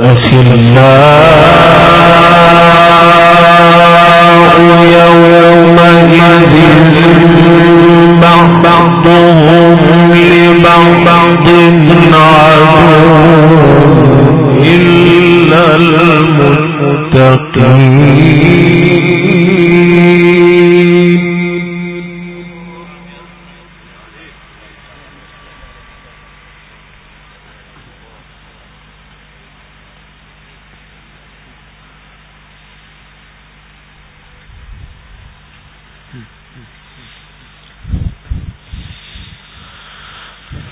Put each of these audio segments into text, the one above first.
رسول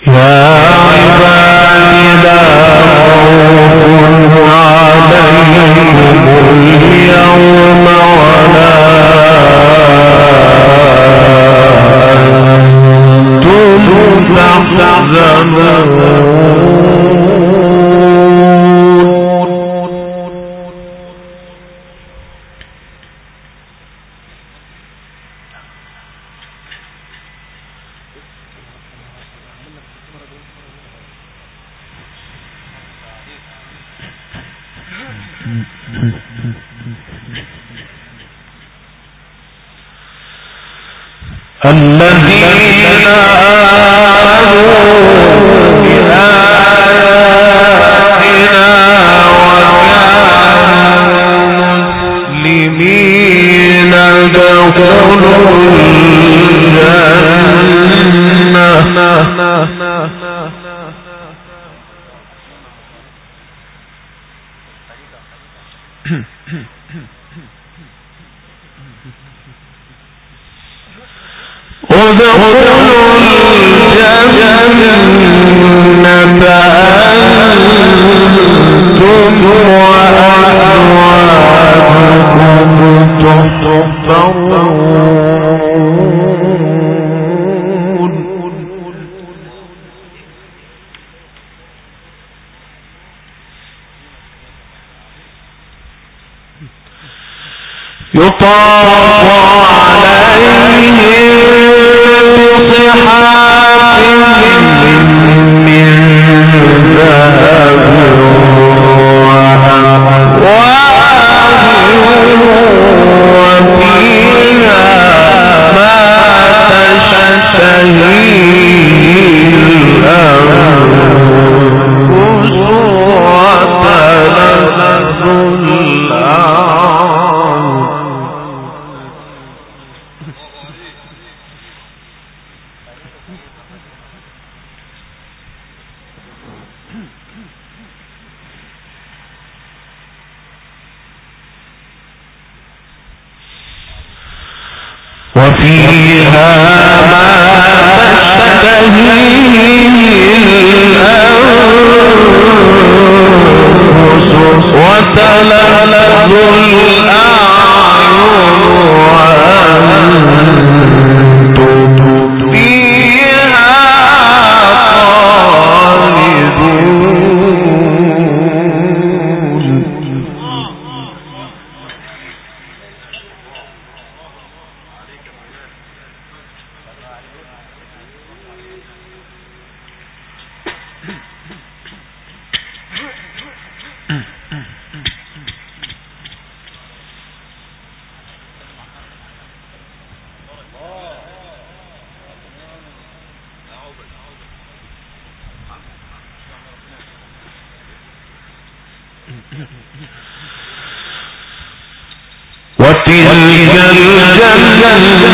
يا الذي Allah وتلك الجنة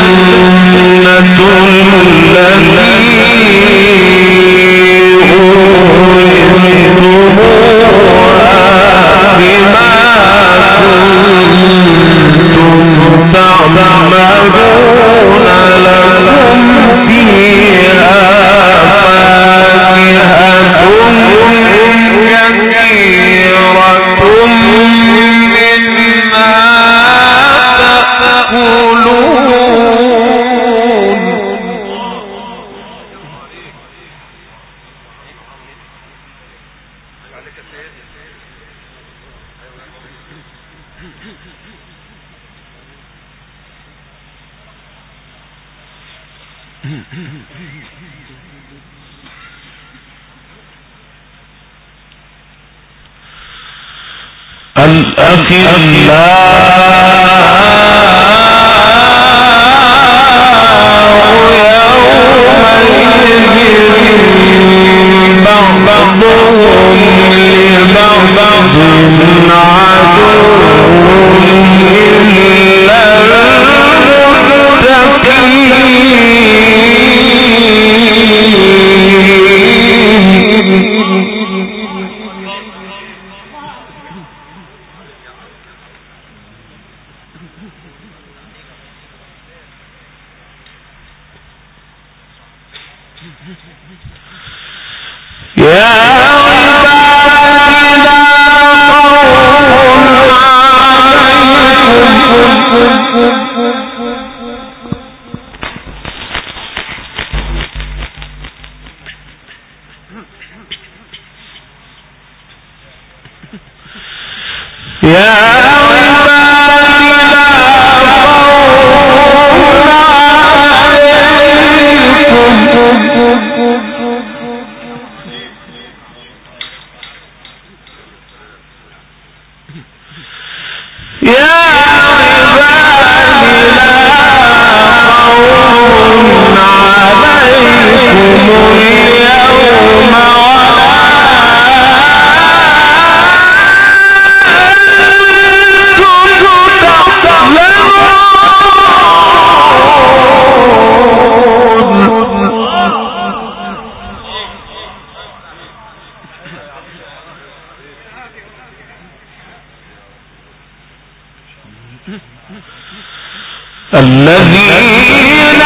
الأخلاق الذين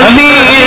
نہیں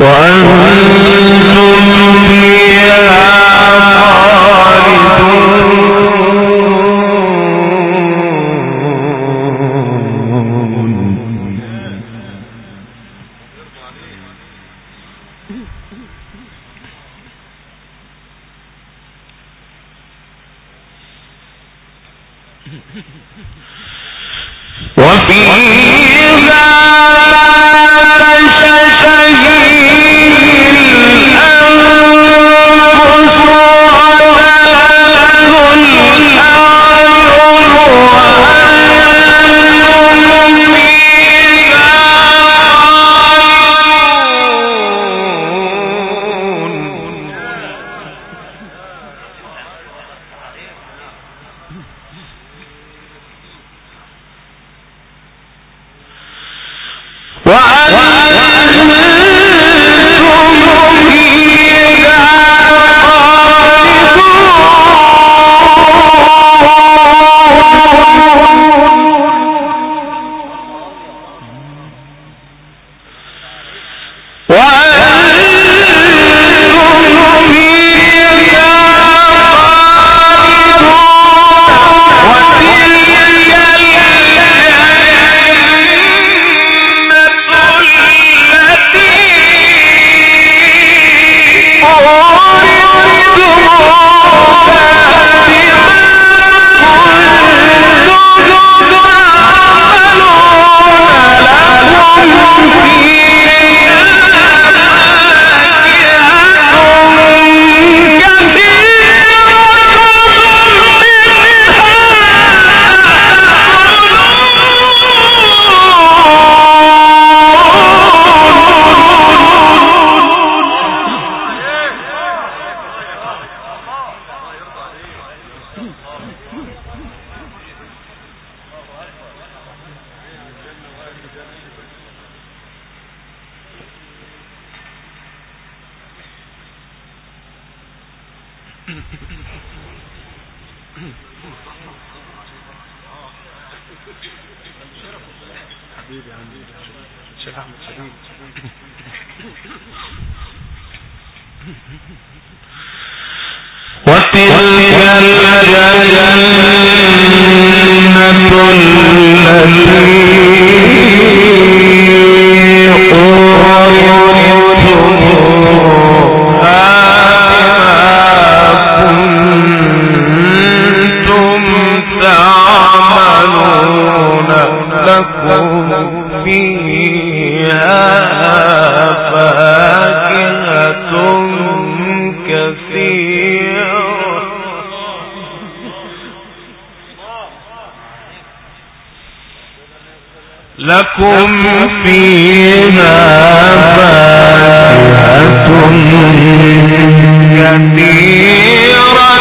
晚安。لكم فيها فاكهة كثيرة.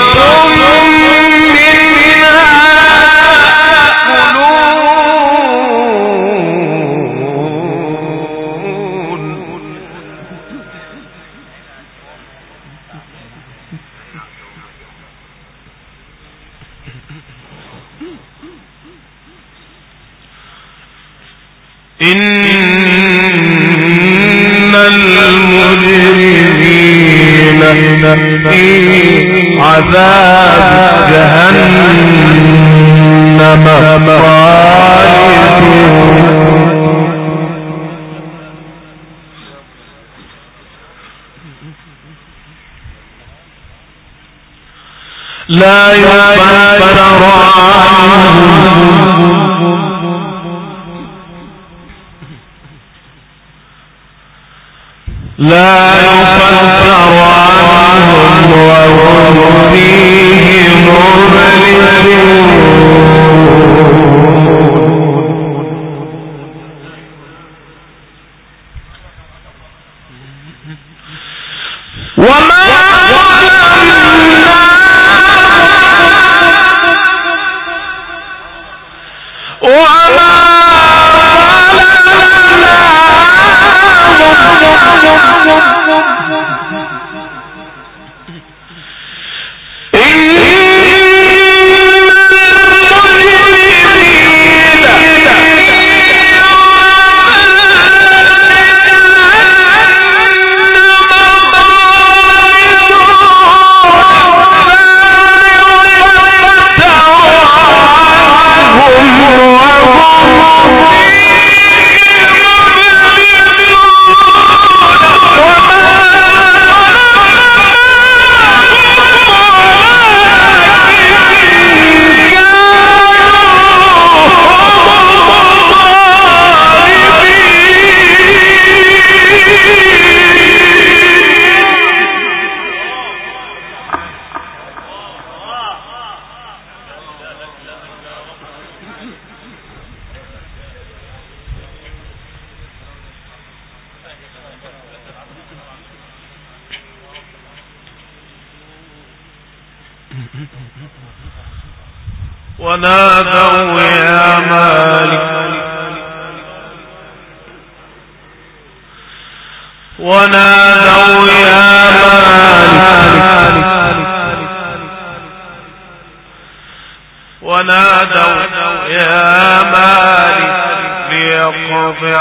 我们。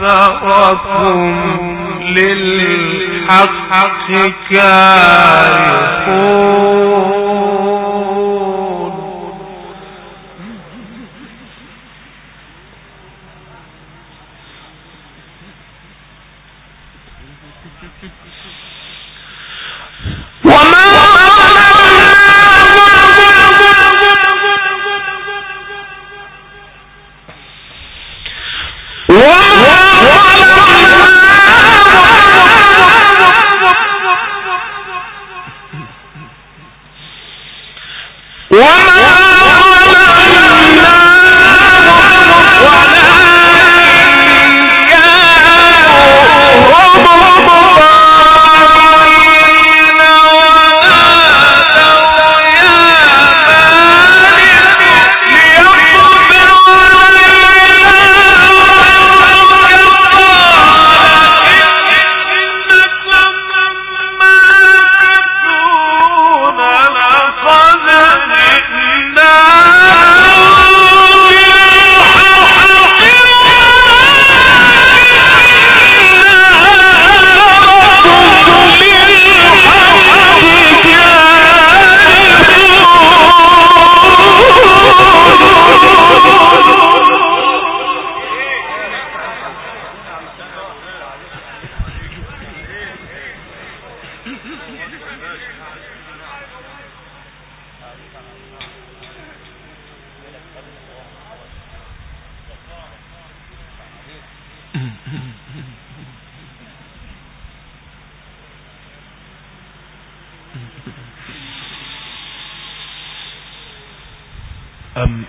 أكثركم للحق كارهون Wow!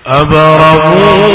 أبرموا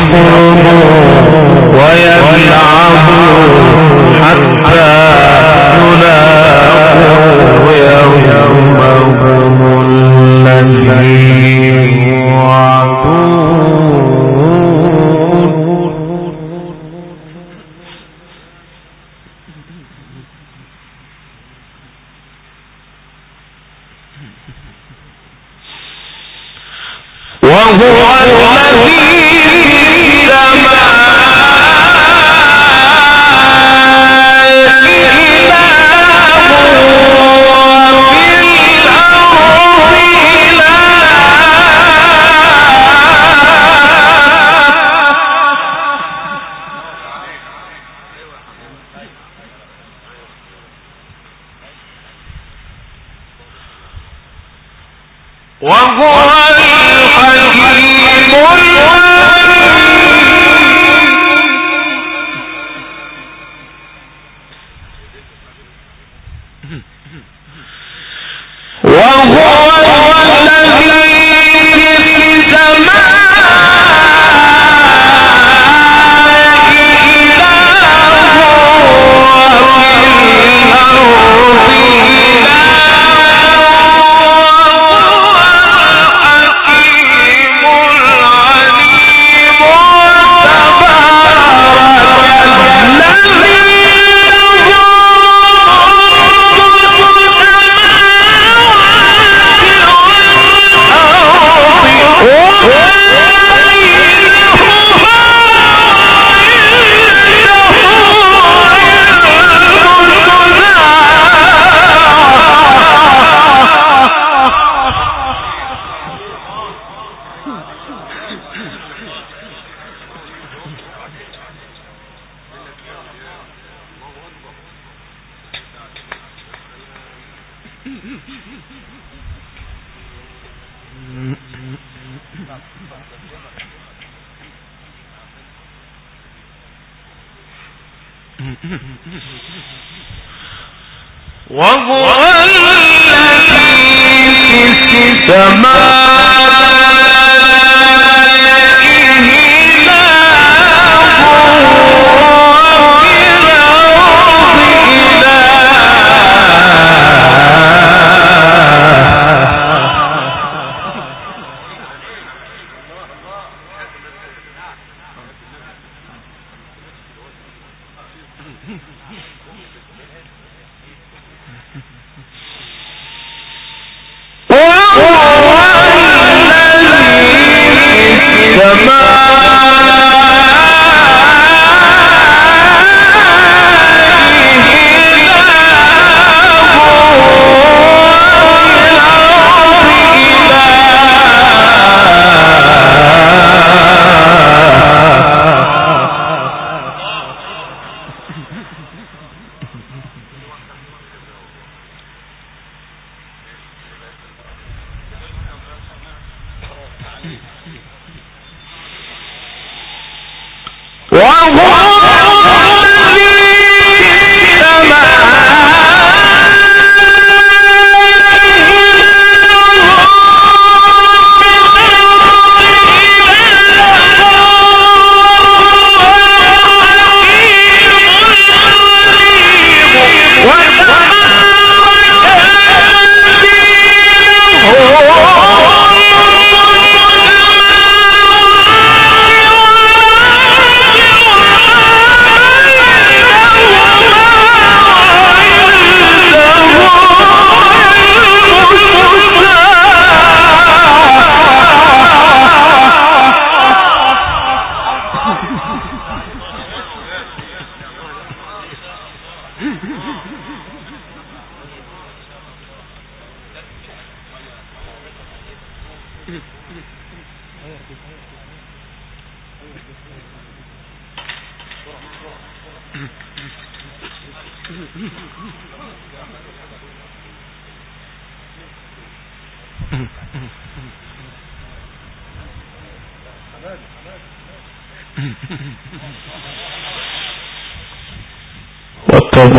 يخوضوا ويلعبوا حتى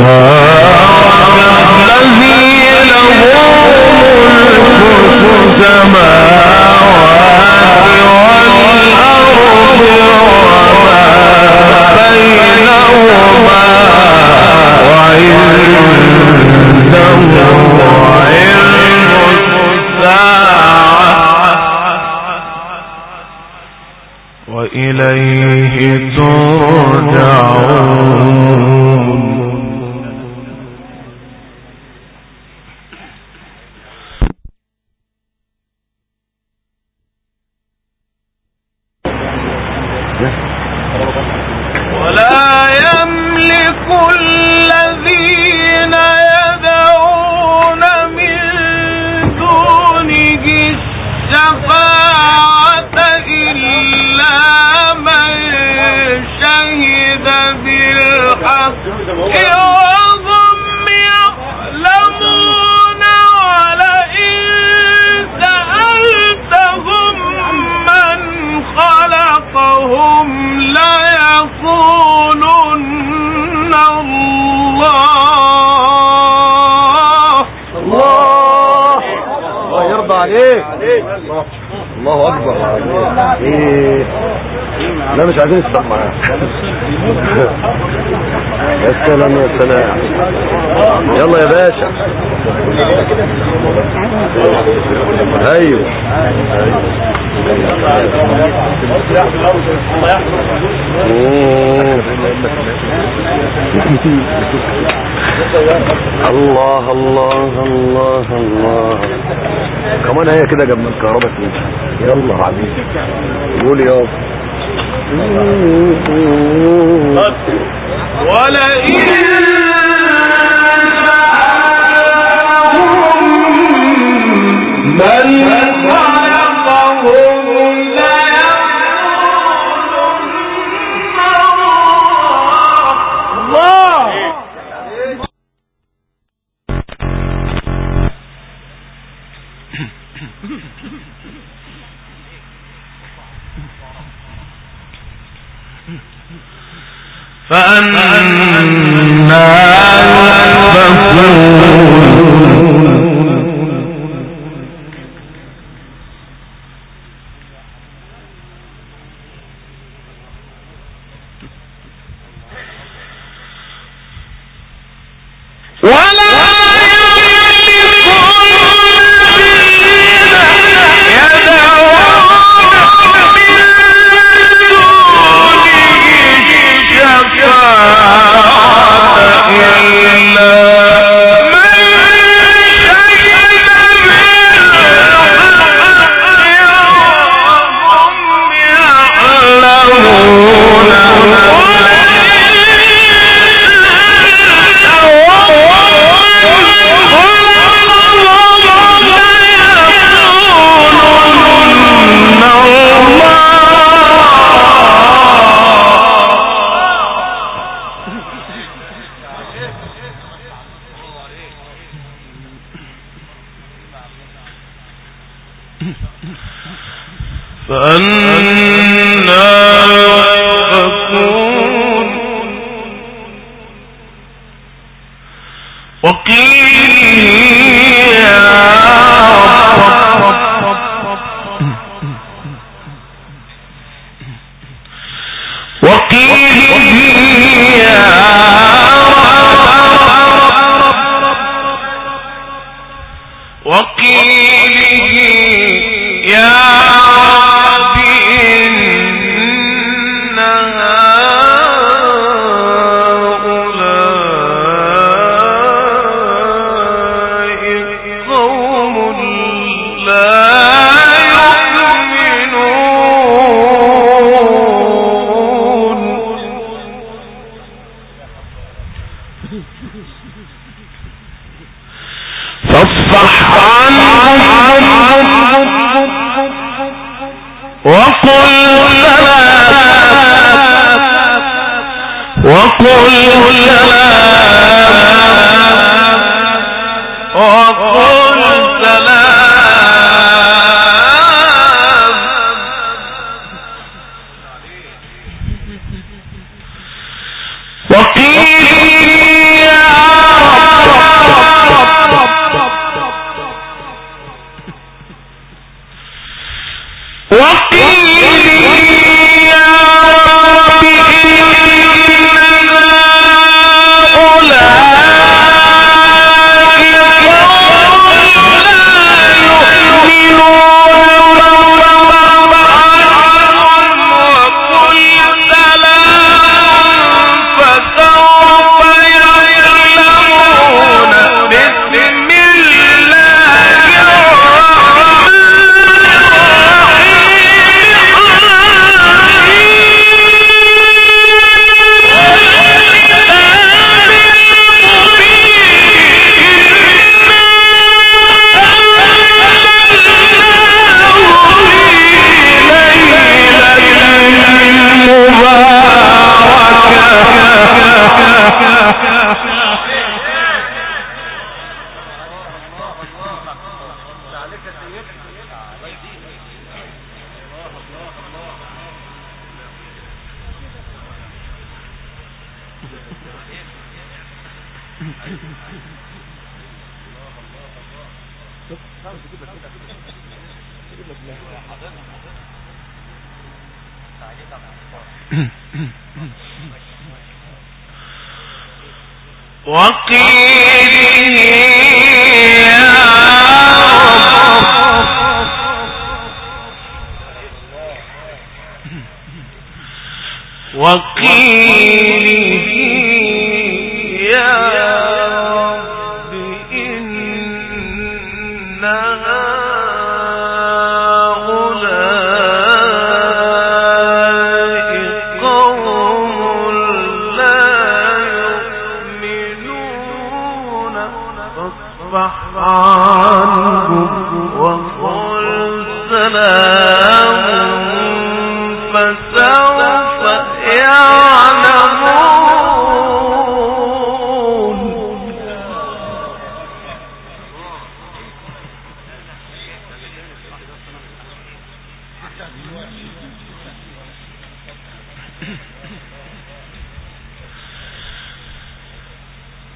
وتبارك الذي له ملك السماوات Jehovah. عايزين نسمع يا سلام يا سلام يلا يا باشا أيوه الله الله الله الله كمان هي كده جنب الكهرباء يلا حبيبي قول يابا ولئن فأنا وقل لنا وقيله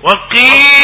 وکیل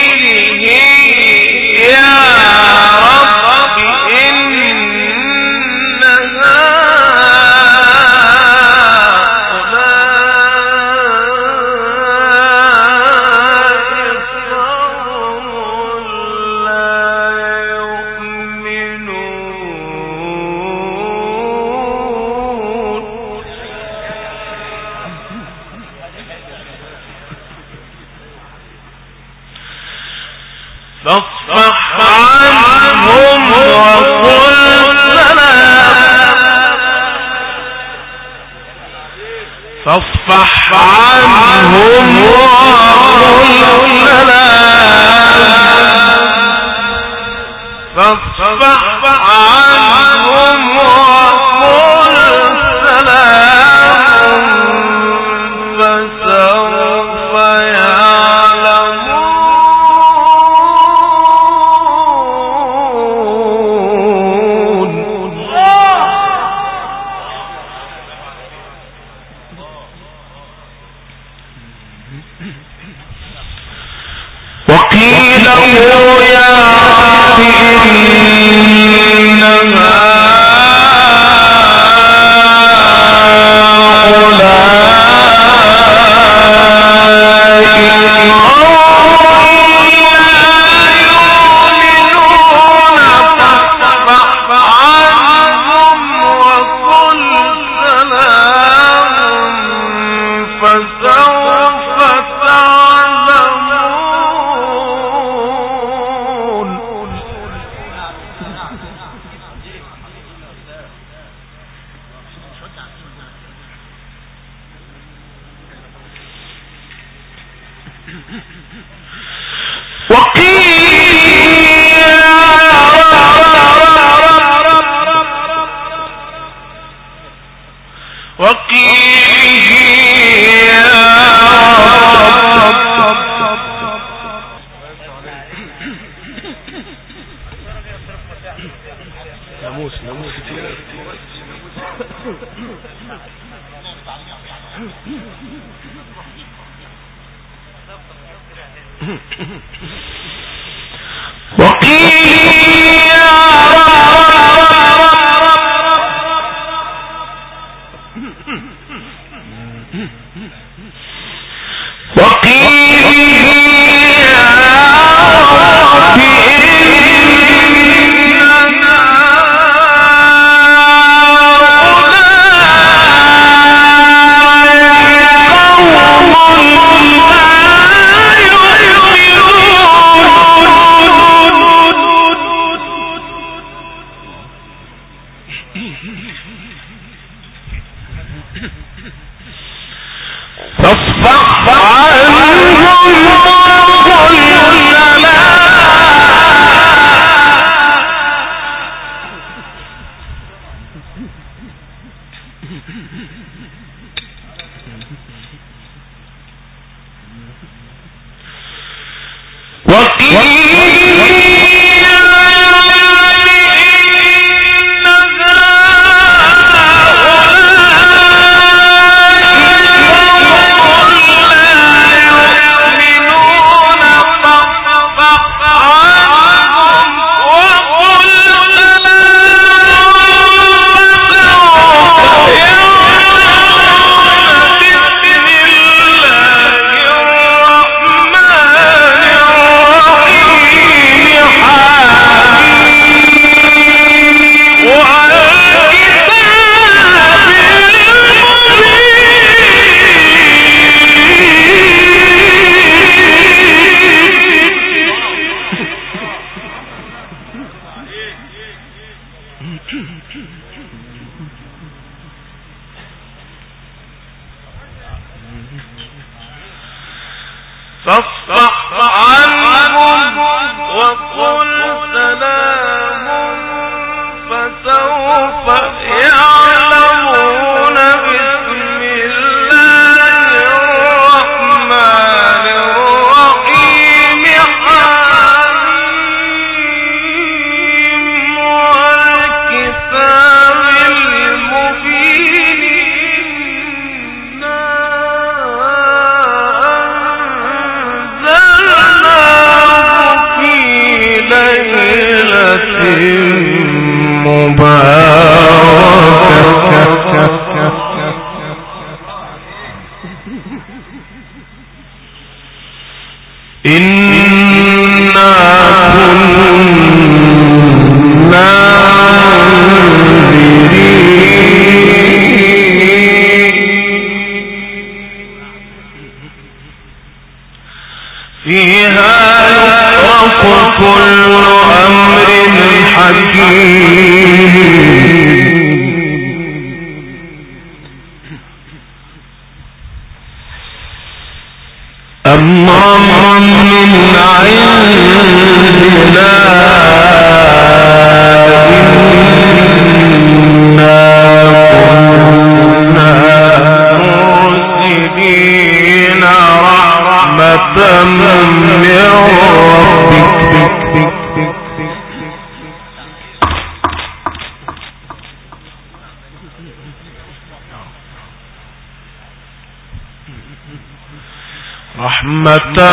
فاصفح عنهم وقل سلام فسوف يعلم. فيها يفرق كل أمر حكيم. أمرا من عندنا إنا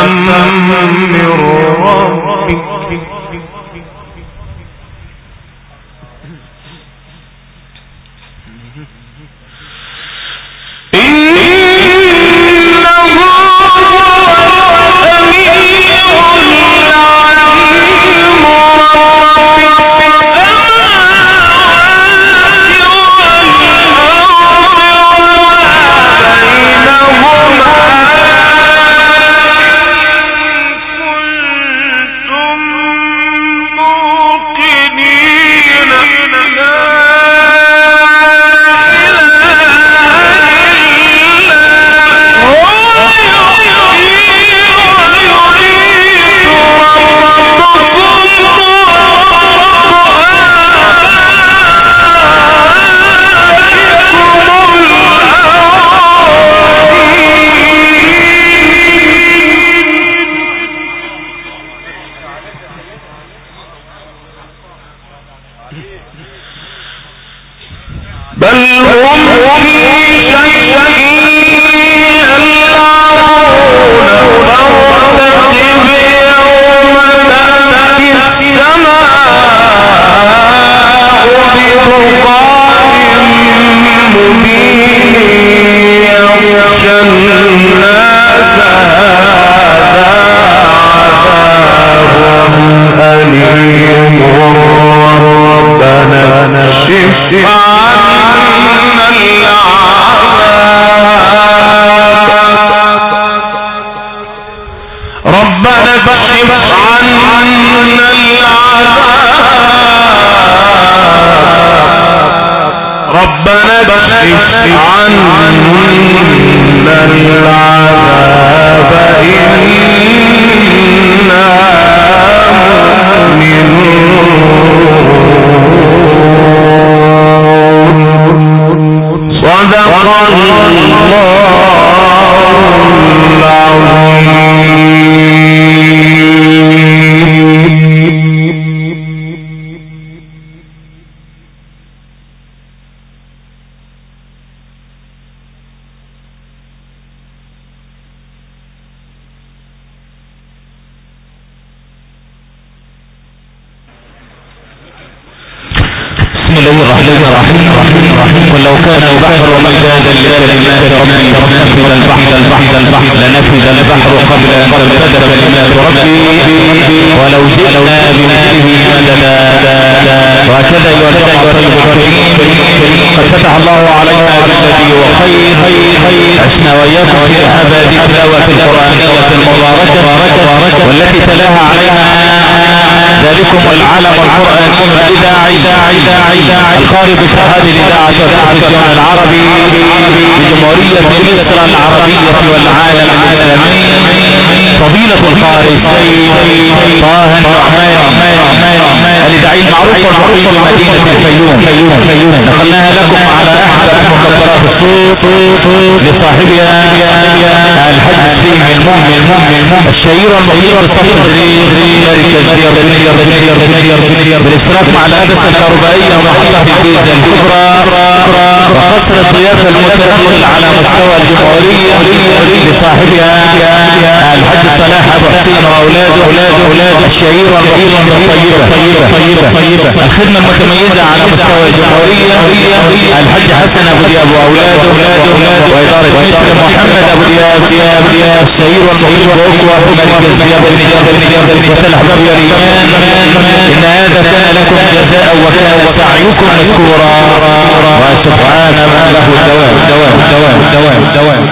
Um, um. لو كان البحر مدادا لكلمات ربي لنفذ البحر البحر البحر لنفذ البحر قبل أن تبدأ كلمات ربي. ولو جئنا بمثله مددا. وهكذا يعتقد الرجل قد فتح الله علينا بالذي وخير عشنا وإياكم في احباب وفي القرآن المباركه، والتي تلاها علينا. الخارج بشهادة الإذاعة والتلفزيون العربي بجمهورية مصر العربية والعالم الإسلامي فضيلة القارئ طه النعمان الإذاعي المعروف والمعروف بمدينة الفيوم نقلناها لكم على أحد مكبرات الصوت لصاحبها الحج السيم المهم الشهير والمغير والصفر بالاشتراك مع الهندسة الكهربائية ومحطة الجيزة الكبرى وقصر الضيافة المتنقل على مستوى الجمهورية لصاحبها الحج صلاح ابو حسين واولاده اولاده الشهير والمغير الطيبة الخدمة المتميزة على مستوى الجمهورية الحج حسن أبو دياب وأولاده وإدارة مصر محمد أبو دياب ملك دياب بن دياب بن دياب وسلح الإيمان. إن هذا كان لكم جزاء وكان سعيكم مذكورا وسبحان من له الدوام الدوام الدوام الدوام الدوام